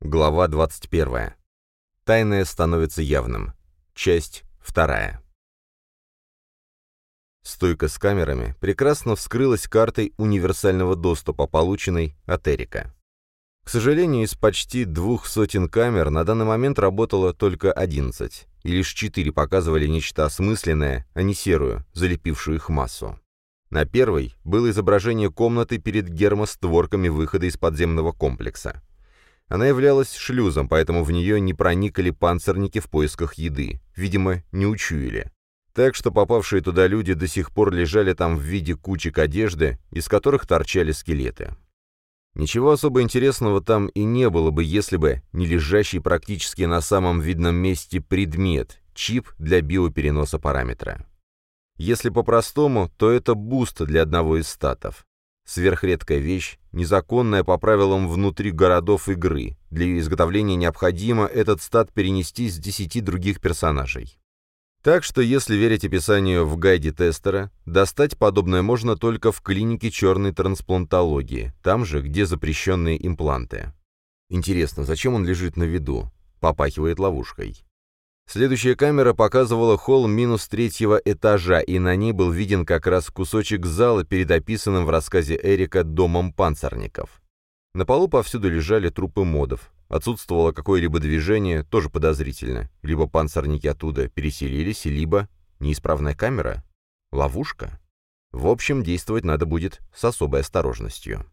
Глава 21. Тайное становится явным. Часть 2. Стойка с камерами прекрасно вскрылась картой универсального доступа, полученной от Эрика. К сожалению, из почти двух сотен камер на данный момент работало только 11, и лишь 4 показывали нечто осмысленное, а не серую, залепившую их массу. На первой было изображение комнаты перед гермостворками выхода из подземного комплекса. Она являлась шлюзом, поэтому в нее не проникали панцирники в поисках еды. Видимо, не учуяли. Так что попавшие туда люди до сих пор лежали там в виде кучек одежды, из которых торчали скелеты. Ничего особо интересного там и не было бы, если бы не лежащий практически на самом видном месте предмет — чип для биопереноса параметра. Если по-простому, то это буст для одного из статов. Сверхредкая вещь, незаконная по правилам внутри городов игры. Для ее изготовления необходимо этот стат перенести с десяти других персонажей. Так что, если верить описанию в гайде тестера, достать подобное можно только в клинике черной трансплантологии, там же, где запрещенные импланты. Интересно, зачем он лежит на виду? Попахивает ловушкой. Следующая камера показывала холл минус третьего этажа, и на ней был виден как раз кусочек зала перед описанным в рассказе Эрика «Домом панцирников». На полу повсюду лежали трупы модов. Отсутствовало какое-либо движение, тоже подозрительно. Либо панцирники оттуда переселились, либо неисправная камера. Ловушка. В общем, действовать надо будет с особой осторожностью.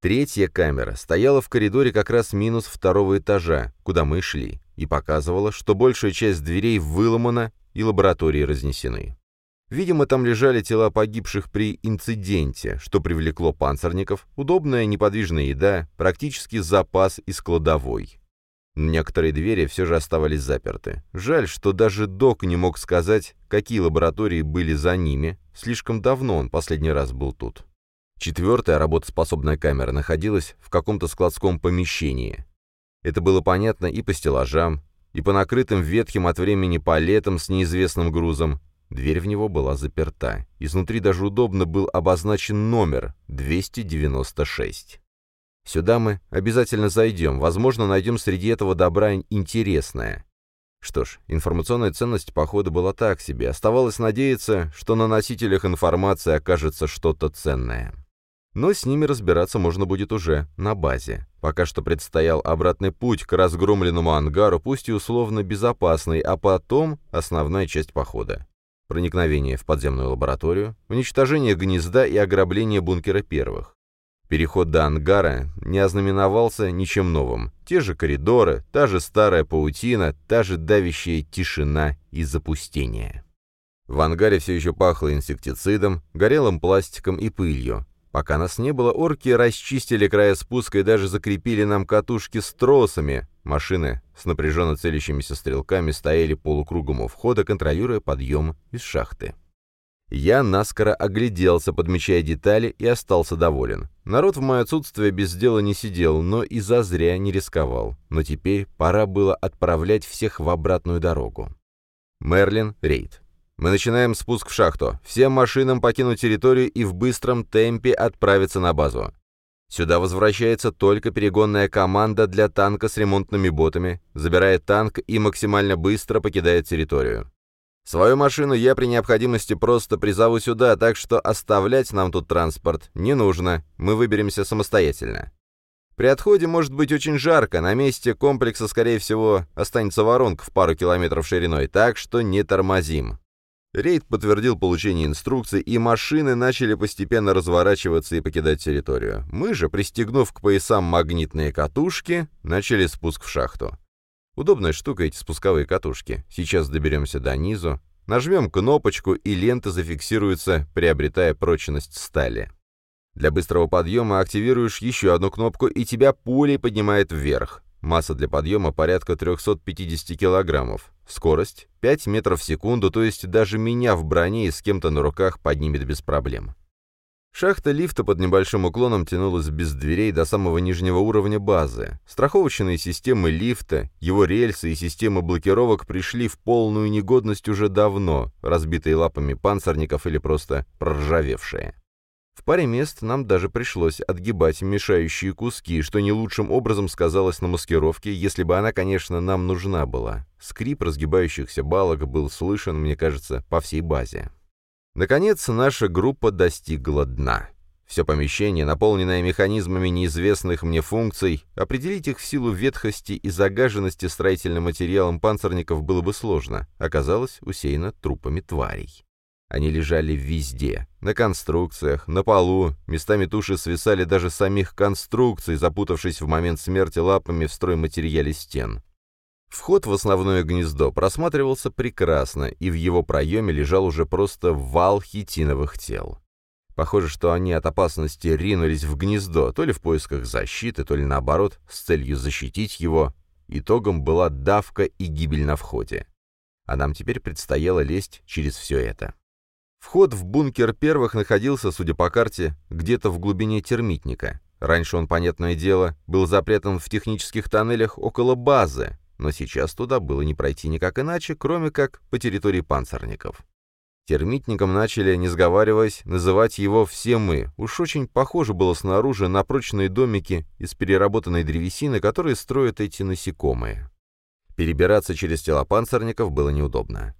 Третья камера стояла в коридоре как раз минус второго этажа, куда мы шли и показывала, что большая часть дверей выломана и лаборатории разнесены. Видимо, там лежали тела погибших при инциденте, что привлекло панцирников, удобная неподвижная еда, практически запас из кладовой. Некоторые двери все же оставались заперты. Жаль, что даже док не мог сказать, какие лаборатории были за ними, слишком давно он последний раз был тут. Четвертая работоспособная камера находилась в каком-то складском помещении. Это было понятно и по стеллажам, и по накрытым ветхим от времени палетам с неизвестным грузом. Дверь в него была заперта. Изнутри даже удобно был обозначен номер 296. Сюда мы обязательно зайдем, возможно, найдем среди этого добра интересное. Что ж, информационная ценность похода была так себе. Оставалось надеяться, что на носителях информации окажется что-то ценное. Но с ними разбираться можно будет уже на базе. Пока что предстоял обратный путь к разгромленному ангару, пусть и условно безопасный, а потом основная часть похода. Проникновение в подземную лабораторию, уничтожение гнезда и ограбление бункера первых. Переход до ангара не ознаменовался ничем новым. Те же коридоры, та же старая паутина, та же давящая тишина и запустение. В ангаре все еще пахло инсектицидом, горелым пластиком и пылью. Пока нас не было, орки расчистили края спуска и даже закрепили нам катушки с тросами. Машины с напряженно целящимися стрелками стояли полукругом у входа, контролируя подъем из шахты. Я наскоро огляделся, подмечая детали, и остался доволен. Народ в мое отсутствие без дела не сидел, но и зазря не рисковал. Но теперь пора было отправлять всех в обратную дорогу. Мерлин, рейд. Мы начинаем спуск в шахту. Всем машинам покинуть территорию и в быстром темпе отправиться на базу. Сюда возвращается только перегонная команда для танка с ремонтными ботами, забирает танк и максимально быстро покидает территорию. Свою машину я при необходимости просто призову сюда, так что оставлять нам тут транспорт не нужно, мы выберемся самостоятельно. При отходе может быть очень жарко, на месте комплекса, скорее всего, останется воронка в пару километров шириной, так что не тормозим. Рейд подтвердил получение инструкций, и машины начали постепенно разворачиваться и покидать территорию. Мы же, пристегнув к поясам магнитные катушки, начали спуск в шахту. Удобная штука эти спусковые катушки. Сейчас доберемся до низу, нажмем кнопочку, и лента зафиксируется, приобретая прочность стали. Для быстрого подъема активируешь еще одну кнопку, и тебя пулей поднимает вверх. Масса для подъема порядка 350 килограммов. Скорость 5 метров в секунду, то есть даже меня в броне и с кем-то на руках поднимет без проблем. Шахта лифта под небольшим уклоном тянулась без дверей до самого нижнего уровня базы. Страховочные системы лифта, его рельсы и системы блокировок пришли в полную негодность уже давно, разбитые лапами панцирников или просто проржавевшие. В паре мест нам даже пришлось отгибать мешающие куски, что не лучшим образом сказалось на маскировке, если бы она, конечно, нам нужна была. Скрип разгибающихся балок был слышен, мне кажется, по всей базе. Наконец, наша группа достигла дна. Все помещение, наполненное механизмами неизвестных мне функций, определить их в силу ветхости и загаженности строительным материалом панцирников было бы сложно, оказалось усеяно трупами тварей. Они лежали везде. На конструкциях, на полу, местами туши свисали даже самих конструкций, запутавшись в момент смерти лапами в стройматериале стен. Вход в основное гнездо просматривался прекрасно, и в его проеме лежал уже просто вал хитиновых тел. Похоже, что они от опасности ринулись в гнездо, то ли в поисках защиты, то ли наоборот, с целью защитить его. Итогом была давка и гибель на входе. А нам теперь предстояло лезть через все это. Вход в бункер первых находился, судя по карте, где-то в глубине термитника. Раньше он, понятное дело, был запрятан в технических тоннелях около базы, но сейчас туда было не пройти никак иначе, кроме как по территории панцирников. Термитником начали, не сговариваясь, называть его все мы. Уж очень похоже было снаружи на прочные домики из переработанной древесины, которые строят эти насекомые. Перебираться через тела панцирников было неудобно.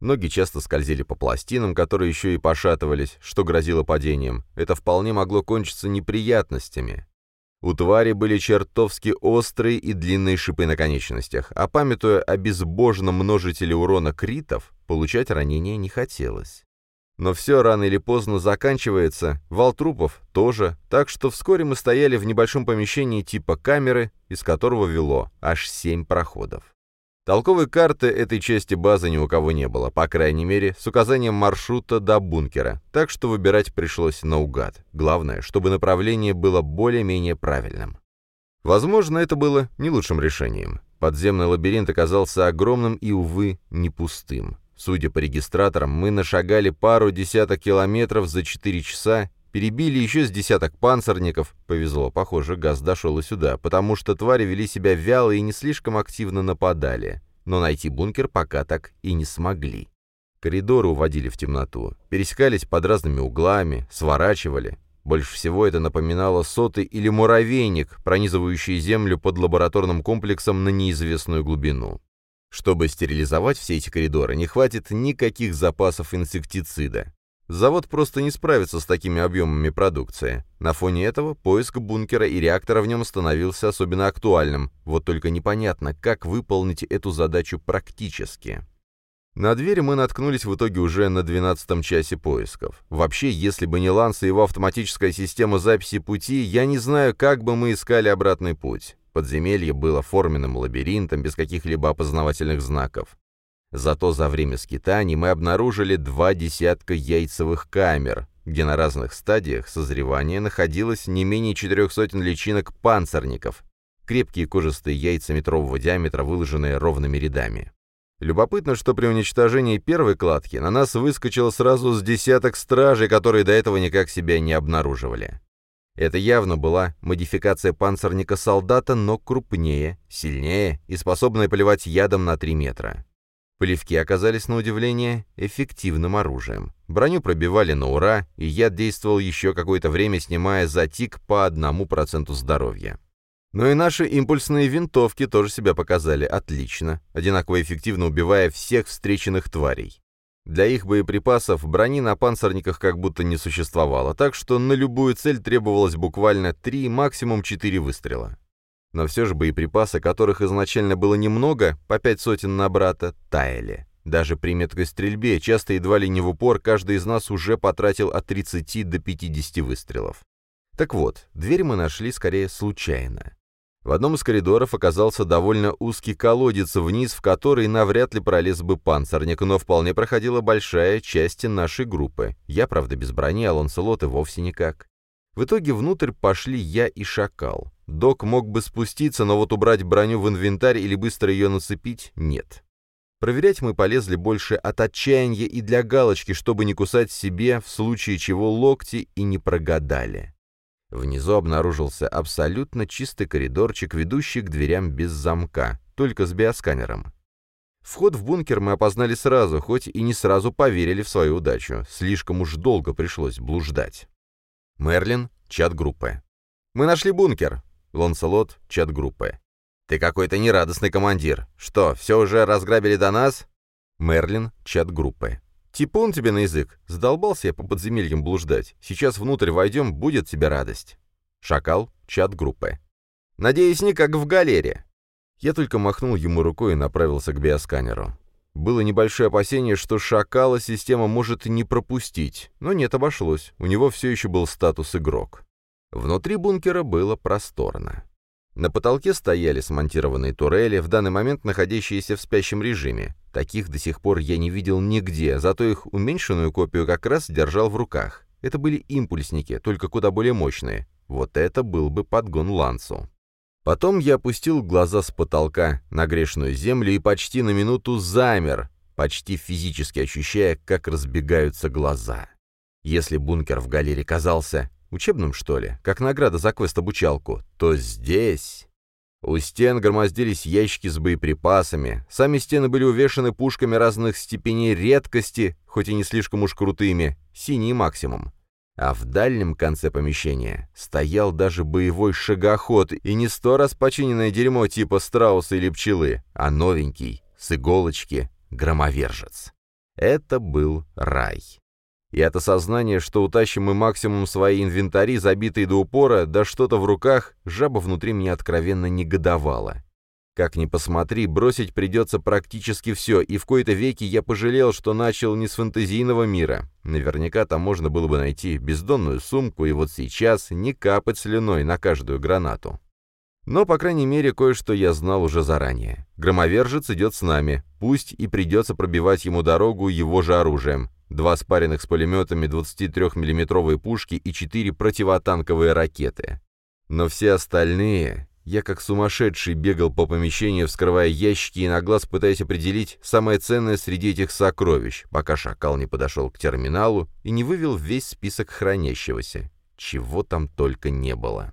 Ноги часто скользили по пластинам, которые еще и пошатывались, что грозило падением. Это вполне могло кончиться неприятностями. У твари были чертовски острые и длинные шипы на конечностях, а памятуя о безбожном множителе урона критов, получать ранения не хотелось. Но все рано или поздно заканчивается, вал трупов тоже, так что вскоре мы стояли в небольшом помещении типа камеры, из которого вело аж семь проходов. Толковой карты этой части базы ни у кого не было, по крайней мере, с указанием маршрута до бункера, так что выбирать пришлось наугад. Главное, чтобы направление было более-менее правильным. Возможно, это было не лучшим решением. Подземный лабиринт оказался огромным и, увы, не пустым. Судя по регистраторам, мы нашагали пару десяток километров за 4 часа Перебили еще с десяток панцирников. Повезло, похоже, газ дошел и сюда, потому что твари вели себя вяло и не слишком активно нападали. Но найти бункер пока так и не смогли. Коридоры уводили в темноту, пересекались под разными углами, сворачивали. Больше всего это напоминало соты или муравейник, пронизывающий землю под лабораторным комплексом на неизвестную глубину. Чтобы стерилизовать все эти коридоры, не хватит никаких запасов инсектицида. Завод просто не справится с такими объемами продукции. На фоне этого поиск бункера и реактора в нем становился особенно актуальным, вот только непонятно, как выполнить эту задачу практически. На дверь мы наткнулись в итоге уже на 12 часе поисков. Вообще, если бы не Ланс и его автоматическая система записи пути, я не знаю, как бы мы искали обратный путь. Подземелье было форменным лабиринтом без каких-либо опознавательных знаков. Зато за время скитаний мы обнаружили два десятка яйцевых камер, где на разных стадиях созревания находилось не менее четырех сотен личинок панцирников, крепкие кожистые яйца метрового диаметра, выложенные ровными рядами. Любопытно, что при уничтожении первой кладки на нас выскочило сразу с десяток стражей, которые до этого никак себя не обнаруживали. Это явно была модификация панцирника-солдата, но крупнее, сильнее и способная поливать ядом на 3 метра. Плевки оказались, на удивление, эффективным оружием. Броню пробивали на ура, и яд действовал еще какое-то время, снимая затик по одному проценту здоровья. Но и наши импульсные винтовки тоже себя показали отлично, одинаково эффективно убивая всех встреченных тварей. Для их боеприпасов брони на панцирниках как будто не существовало, так что на любую цель требовалось буквально 3, максимум 4 выстрела. Но все же боеприпасы, которых изначально было немного, по пять сотен на брата, таяли. Даже при меткой стрельбе, часто едва ли не в упор, каждый из нас уже потратил от 30 до 50 выстрелов. Так вот, дверь мы нашли скорее случайно. В одном из коридоров оказался довольно узкий колодец вниз, в который навряд ли пролез бы панцирник, но вполне проходила большая часть нашей группы. Я, правда, без брони, а Ланселот и вовсе никак. В итоге внутрь пошли я и Шакал. Док мог бы спуститься, но вот убрать броню в инвентарь или быстро ее нацепить — нет. Проверять мы полезли больше от отчаяния и для галочки, чтобы не кусать себе, в случае чего локти и не прогадали. Внизу обнаружился абсолютно чистый коридорчик, ведущий к дверям без замка, только с биосканером. Вход в бункер мы опознали сразу, хоть и не сразу поверили в свою удачу. Слишком уж долго пришлось блуждать. Мерлин, чат группы. «Мы нашли бункер!» Ланселот, чат группы. «Ты какой-то нерадостный командир. Что, все уже разграбили до нас?» Мерлин, чат группы. «Типун тебе на язык. Задолбался я по подземельям блуждать. Сейчас внутрь войдем, будет тебе радость». Шакал, чат группы. «Надеюсь, не как в галере». Я только махнул ему рукой и направился к биосканеру. Было небольшое опасение, что шакала система может не пропустить, но нет, обошлось. У него все еще был статус игрок. Внутри бункера было просторно. На потолке стояли смонтированные турели, в данный момент находящиеся в спящем режиме. Таких до сих пор я не видел нигде, зато их уменьшенную копию как раз держал в руках. Это были импульсники, только куда более мощные. Вот это был бы подгон Лансу. Потом я опустил глаза с потолка на грешную землю и почти на минуту замер, почти физически ощущая, как разбегаются глаза. Если бункер в галере казался Учебным, что ли? Как награда за квест-обучалку. То здесь... У стен громоздились ящики с боеприпасами, сами стены были увешаны пушками разных степеней редкости, хоть и не слишком уж крутыми, синий максимум. А в дальнем конце помещения стоял даже боевой шагоход, и не сто раз починенное дерьмо типа страуса или пчелы, а новенький, с иголочки, громовержец. Это был рай. И от осознания, что утащим мы максимум свои инвентари, забитые до упора, да что-то в руках, жаба внутри меня откровенно негодовала. Как ни посмотри, бросить придется практически все, и в кои-то веки я пожалел, что начал не с фантазийного мира. Наверняка там можно было бы найти бездонную сумку, и вот сейчас не капать слюной на каждую гранату. Но, по крайней мере, кое-что я знал уже заранее. Громовержец идет с нами, пусть и придется пробивать ему дорогу его же оружием два спаренных с пулеметами 23-миллиметровые пушки и четыре противотанковые ракеты. Но все остальные... Я как сумасшедший бегал по помещению, вскрывая ящики и на глаз пытаясь определить самое ценное среди этих сокровищ, пока шакал не подошел к терминалу и не вывел весь список хранящегося. Чего там только не было.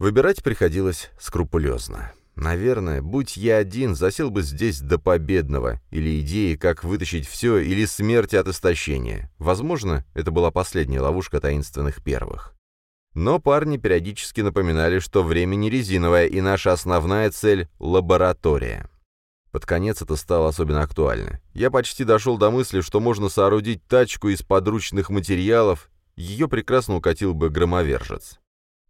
Выбирать приходилось скрупулезно. Наверное, будь я один, засел бы здесь до победного, или идеи, как вытащить все, или смерти от истощения. Возможно, это была последняя ловушка таинственных первых. Но парни периодически напоминали, что время не резиновое, и наша основная цель — лаборатория. Под конец это стало особенно актуально. Я почти дошел до мысли, что можно соорудить тачку из подручных материалов, ее прекрасно укатил бы громовержец.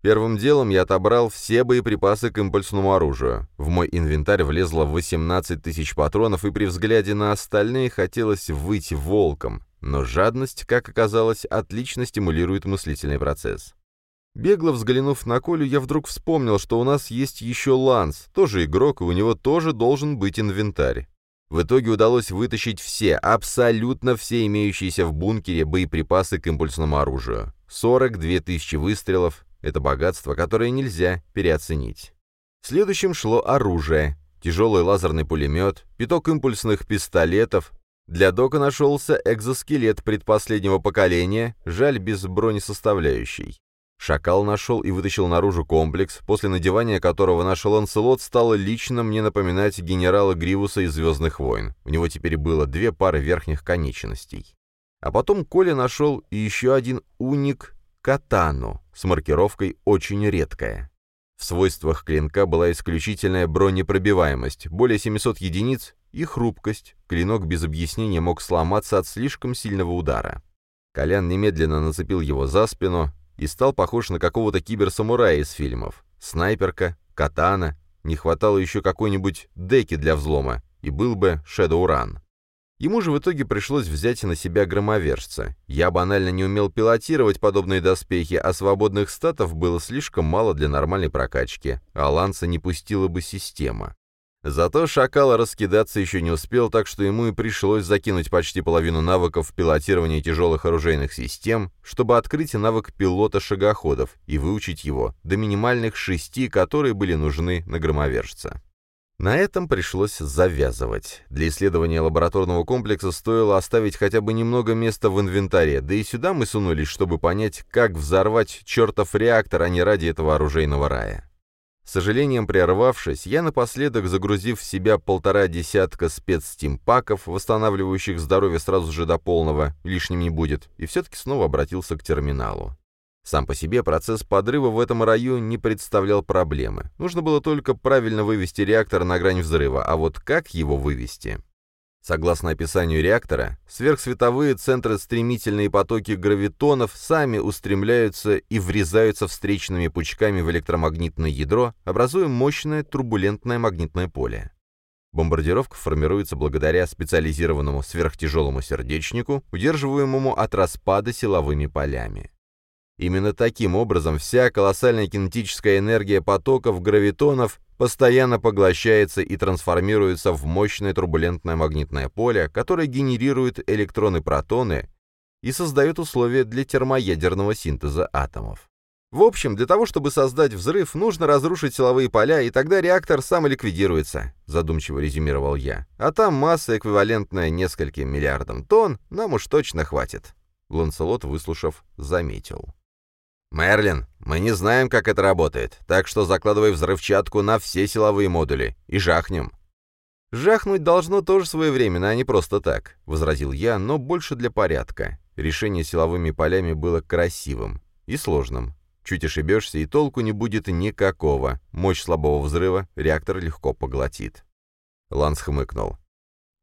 Первым делом я отобрал все боеприпасы к импульсному оружию. В мой инвентарь влезло 18 тысяч патронов, и при взгляде на остальные хотелось выйти волком. Но жадность, как оказалось, отлично стимулирует мыслительный процесс. Бегло взглянув на Колю, я вдруг вспомнил, что у нас есть еще Ланс, тоже игрок, и у него тоже должен быть инвентарь. В итоге удалось вытащить все, абсолютно все имеющиеся в бункере боеприпасы к импульсному оружию. 42 тысячи выстрелов, это богатство, которое нельзя переоценить. Следующим шло оружие. Тяжелый лазерный пулемет, пяток импульсных пистолетов. Для Дока нашелся экзоскелет предпоследнего поколения, жаль, без бронесоставляющей. Шакал нашел и вытащил наружу комплекс, после надевания которого наш Ланселот стало лично мне напоминать генерала Гривуса из «Звездных войн». У него теперь было две пары верхних конечностей. А потом Коля нашел и еще один уник катану с маркировкой «очень редкая». В свойствах клинка была исключительная бронепробиваемость, более 700 единиц, и хрупкость. Клинок без объяснения мог сломаться от слишком сильного удара. Колян немедленно нацепил его за спину и стал похож на какого-то киберсамурая из фильмов. Снайперка, катана, не хватало еще какой-нибудь деки для взлома, и был бы Shadowrun. Ему же в итоге пришлось взять на себя громовержца. Я банально не умел пилотировать подобные доспехи, а свободных статов было слишком мало для нормальной прокачки, а Ланса не пустила бы система. Зато Шакал раскидаться еще не успел, так что ему и пришлось закинуть почти половину навыков в пилотирование тяжелых оружейных систем, чтобы открыть навык пилота шагоходов и выучить его до минимальных шести, которые были нужны на громовержца. На этом пришлось завязывать. Для исследования лабораторного комплекса стоило оставить хотя бы немного места в инвентаре, да и сюда мы сунулись, чтобы понять, как взорвать чертов реактор, а не ради этого оружейного рая. С сожалением прервавшись, я напоследок, загрузив в себя полтора десятка спецстимпаков, восстанавливающих здоровье сразу же до полного, лишним не будет, и все-таки снова обратился к терминалу. Сам по себе процесс подрыва в этом раю не представлял проблемы. Нужно было только правильно вывести реактор на грань взрыва, а вот как его вывести? Согласно описанию реактора, сверхсветовые центры стремительные потоки гравитонов сами устремляются и врезаются встречными пучками в электромагнитное ядро, образуя мощное турбулентное магнитное поле. Бомбардировка формируется благодаря специализированному сверхтяжелому сердечнику, удерживаемому от распада силовыми полями. Именно таким образом вся колоссальная кинетическая энергия потоков гравитонов постоянно поглощается и трансформируется в мощное турбулентное магнитное поле, которое генерирует электроны-протоны и создает условия для термоядерного синтеза атомов. В общем, для того, чтобы создать взрыв, нужно разрушить силовые поля, и тогда реактор сам ликвидируется, задумчиво резюмировал я. А там масса, эквивалентная нескольким миллиардам тонн, нам уж точно хватит. Ланселот, выслушав, заметил. «Мерлин, мы не знаем, как это работает, так что закладывай взрывчатку на все силовые модули и жахнем». «Жахнуть должно тоже своевременно, а не просто так», — возразил я, но больше для порядка. Решение силовыми полями было красивым и сложным. Чуть ошибешься, и толку не будет никакого. Мощь слабого взрыва реактор легко поглотит. Ланс хмыкнул.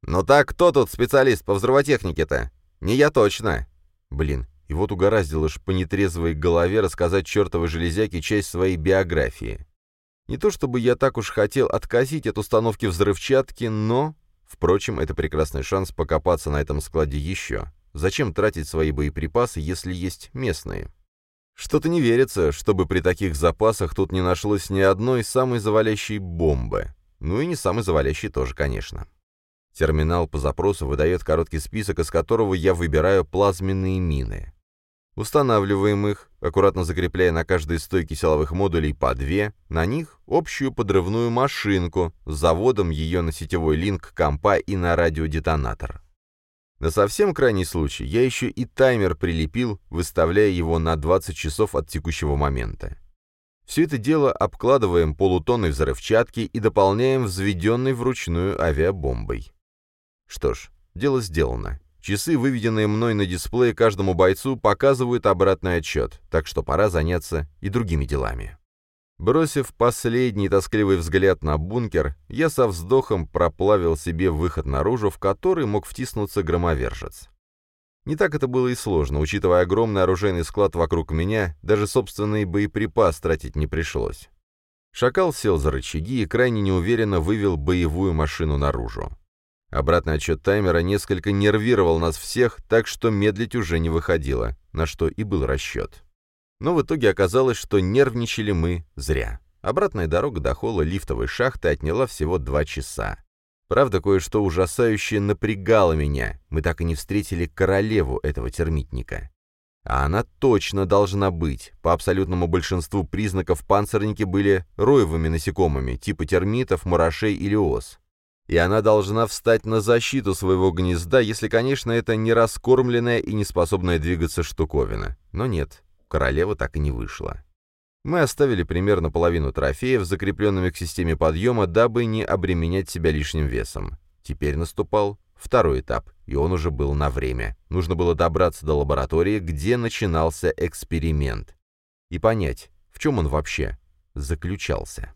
«Ну так кто тут специалист по взрывотехнике-то? Не я точно». «Блин, и вот угораздило ж по нетрезвой голове рассказать чертовой железяке часть своей биографии. Не то чтобы я так уж хотел отказить от установки взрывчатки, но... Впрочем, это прекрасный шанс покопаться на этом складе еще. Зачем тратить свои боеприпасы, если есть местные? Что-то не верится, чтобы при таких запасах тут не нашлось ни одной самой завалящей бомбы. Ну и не самой завалящей тоже, конечно. Терминал по запросу выдает короткий список, из которого я выбираю плазменные мины. Устанавливаем их, аккуратно закрепляя на каждой стойке силовых модулей по две, на них общую подрывную машинку с заводом ее на сетевой линк компа и на радиодетонатор. На совсем крайний случай я еще и таймер прилепил, выставляя его на 20 часов от текущего момента. Все это дело обкладываем полутонной взрывчатки и дополняем взведенной вручную авиабомбой. Что ж, дело сделано. Часы, выведенные мной на дисплее каждому бойцу, показывают обратный отчет, так что пора заняться и другими делами. Бросив последний тоскливый взгляд на бункер, я со вздохом проплавил себе выход наружу, в который мог втиснуться громовержец. Не так это было и сложно, учитывая огромный оружейный склад вокруг меня, даже собственный боеприпас тратить не пришлось. Шакал сел за рычаги и крайне неуверенно вывел боевую машину наружу. Обратный отчет таймера несколько нервировал нас всех, так что медлить уже не выходило, на что и был расчет. Но в итоге оказалось, что нервничали мы зря. Обратная дорога до холла лифтовой шахты отняла всего два часа. Правда, кое-что ужасающее напрягало меня. Мы так и не встретили королеву этого термитника. А она точно должна быть. По абсолютному большинству признаков панцирники были роевыми насекомыми, типа термитов, мурашей или ос и она должна встать на защиту своего гнезда, если, конечно, это не раскормленная и не способная двигаться штуковина. Но нет, королева так и не вышла. Мы оставили примерно половину трофеев, закрепленными к системе подъема, дабы не обременять себя лишним весом. Теперь наступал второй этап, и он уже был на время. Нужно было добраться до лаборатории, где начинался эксперимент, и понять, в чем он вообще заключался.